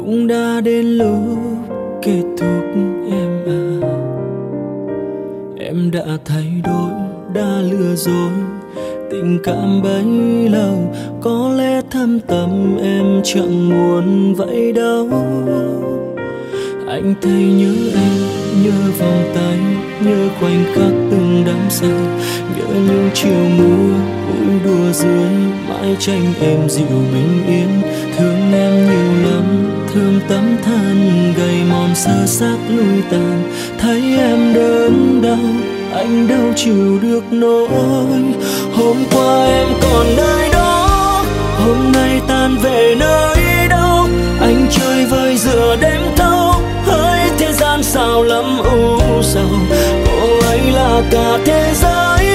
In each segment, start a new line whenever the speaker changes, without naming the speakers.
cũng đã đến lúc kết thúc em à. Em đã thay đổi, đã lừa dối. Tình cảm bấy lâu, có lẽ thâm tâm em chẳng muốn vậy đâu. Anh thấy nhớ em, nhớ vòng tay, nhớ khoảnh khắc từng đắm say. Nhớ những chiều mưa vui đùa dưới, mãi tranh em dịu bình yên thương tấm thân gầy mòn sơ xác lui tàn. Thấy em đớn đau, anh đâu chịu được nỗi. Hôm qua em còn nơi đó, hôm nay tan về nơi đâu. Anh chơi vơi giữa đêm thâu hỡi thế gian sao lắm u sầu. Cô ấy là cả thế giới,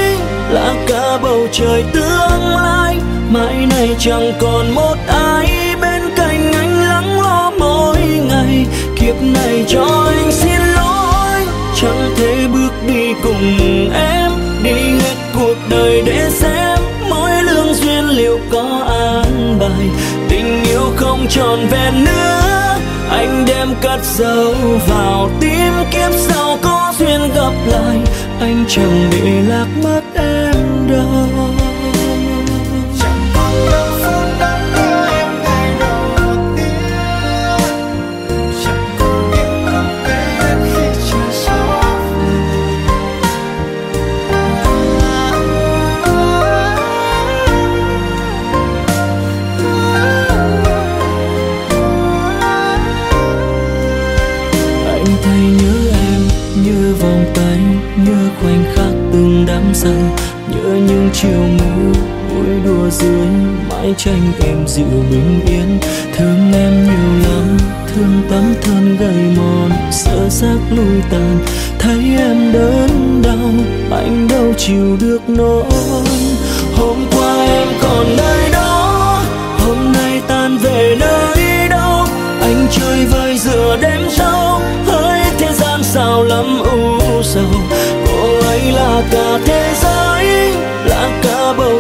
là cả bầu trời tương lai. Mãi này chẳng còn một ai kiếp này cho anh xin lỗi. Chẳng thể bước đi cùng em, đi hết cuộc đời để xem. Mỗi lương duyên liệu có an bài, tình yêu không tròn vẹn nữa. Anh đem cất dấu vào tim, kiếp sau có duyên gặp lại. Anh chẳng để lạc mất em đâu. Từng nhớ những chiều mưa vui đùa dưới, mãi tranh em dịu bình yên. Thương em nhiều lắm, thương tấm thân gầy mòn, sợ xác lui tàn, thấy em đớn đau, anh đâu chịu được nỗi. Hôm qua em còn nơi đó, hôm nay tan về nơi đâu, anh chơi vơi giữa đêm sâu hỡi thế gian sao lắm u sầu. Cô ấy là cả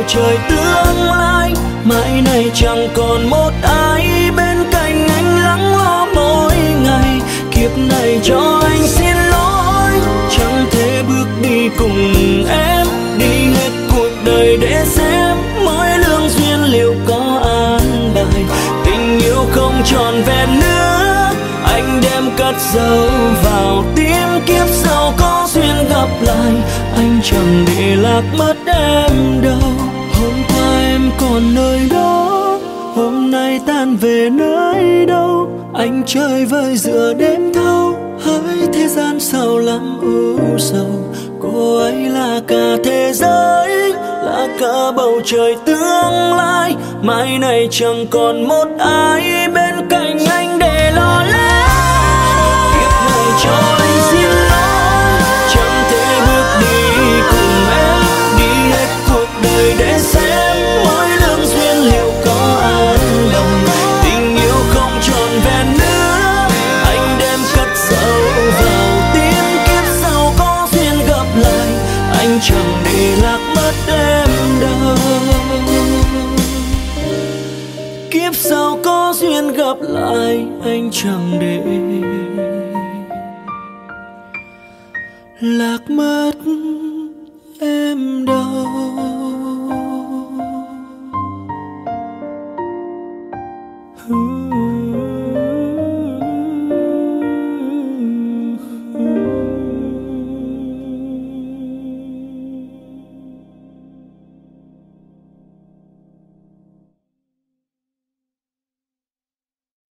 trời tương lai, mãi này chẳng còn một ai bên cạnh anh lắng lo mỗi ngày. Kiếp này cho anh xin lỗi, chẳng thể bước đi cùng em. Đi hết cuộc đời để xem mỗi lương duyên liệu có an bài. Tình yêu không tròn vẹn nữa, anh đem cất dấu vào tim kiếp sau lại anh chẳng để lạc mất em đâu. Hôm qua em còn nơi đó, hôm nay tan về nơi đâu. Anh chơi vơi giữa đêm thâu, hỡi thế gian sao lắm ưu sầu. Cô ấy là cả thế giới, là cả bầu trời tương lai. Mai này chẳng còn một ai bên anh chẳng để lạc mất em đâu kiếp sau có duyên gặp lại, anh chẳng để lạc mất em đâu.